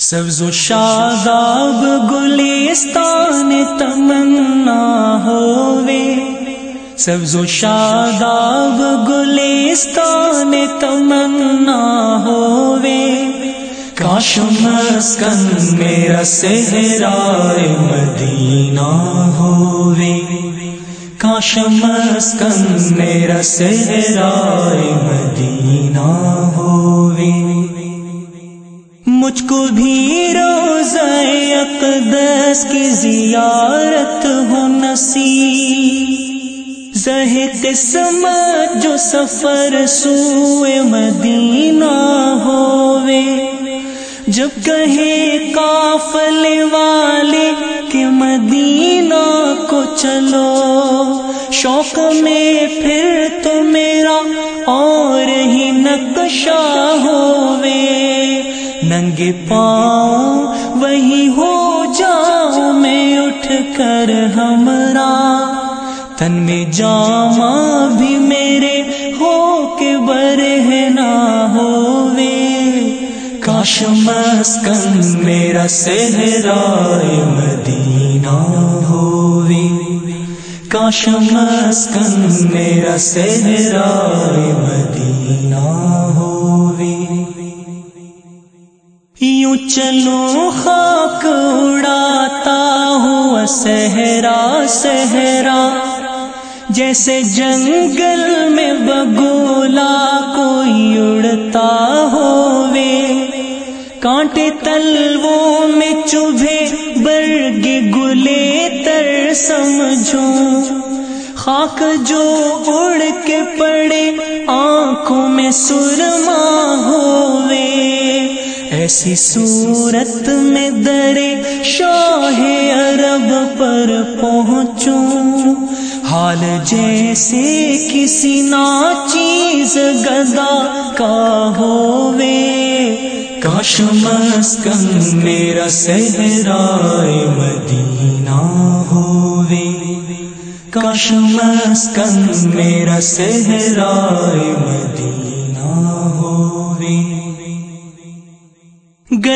سبز و شاداب گلستان تمنا ہووے سبز و شاداب گلستان تمنا ہووے کاش مسکن میرا سہرائے مدینہ ہووے کاش مسکن میرا سہرائے مدینہ ہووے مجھ کو بھی روز اقدس کی زیارت ہو نصیب۔ زہ قسمت جو سفر سوئے مدینہ ہووے جب کہے قافلے والے کہ مدینہ کو چلو۔ شوق میں پھر تو میرا اور ہی نقشہ ننگے پاؤں، وہی ہو جاؤ، میں اٹھ کر ہمرا تن میں جاما بھی میرے ہو کے برہنا ہووے کاش مسکن میرا سہرائے مدینہ ہووے کاش مسکن میرا سہرائے مدینہ ہووے چلو خاک اڑاتا ہوا سہرا سہرا جیسے جنگل میں بگولا کوئی اڑتا ہووے۔ کانٹے تلووں میں چوبھے، برگ گلے تر سمجھو خاک جو اڑ کے پڑے، آنکھوں میں سرما ہووے ایسی صورت میں درے شاہ عرب پر پہنچوں۔ حال جیسے کسی نا چیز گدا کا ہووے۔ کاش مسکن میرا سہرائے مدینہ ہووے۔ کاش مسکن میرا سہرائے مدینہ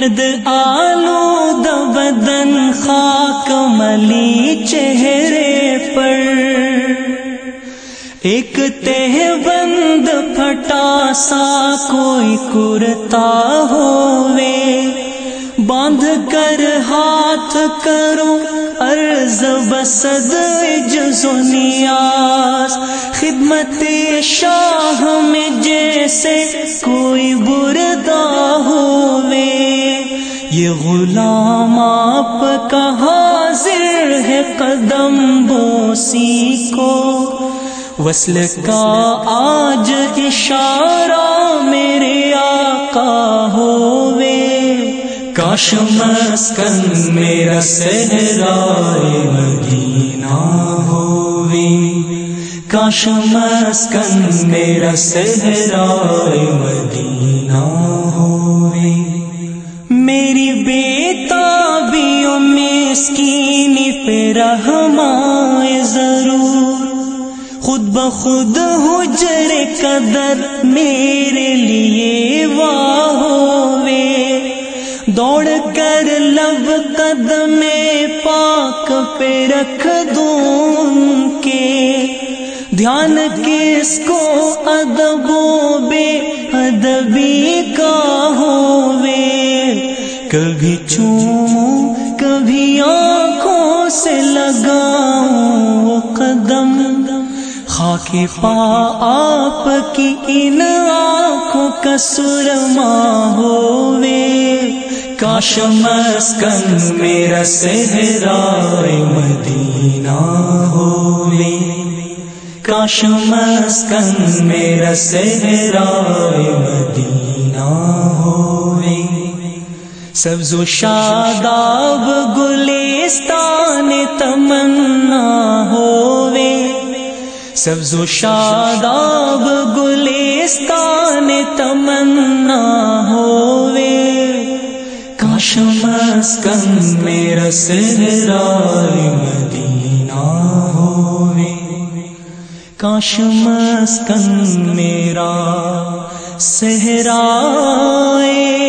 گرد آلو بدن خاک ملی چہرے پر۔ ایک تہ بند پھٹا سا کوئی کرتا ہووے۔ باندھ کر ہاتھ کرو ارض بسد جزو خدمت شاہ میں جیسے کوئی بردا ہووے۔ یہ غلام آپ کا حاضر ہے قدم بوسی کو۔ وصل کا آج اشارہ میرے آقا ہووے کاش مسکن میرا سہرائے مدینہ ہووے کاش مسکن میرا سہرائے مدینہ میری بیتا بھی مسکینی پہ رحمائے ضرور۔ خود بخود حجر قدر میرے لیے واہ ہووے دوڑ کر لب قدم پاک پہ رکھ دوں کے۔ دھیان کس کو ادبوں بے ادبی کا ہووے کبھی چوموں، کبھی آنکھوں سے لگاؤں وہ قدم۔ خاک پا آپ کی ان آنکھوں کا سرما ہووے۔ کاش مسکن میرا سہرائے مدینہ ہووے۔ کاش مسکن میرا سہرائے مدینہ سبز و شاداب گلستان تمنا ہووے۔ سبز و شاداب گلستان تمنا ہووے۔ کاش مسکن میرا سہرائے مدینہ ہووے۔ کاش مسکن میرا سہرائے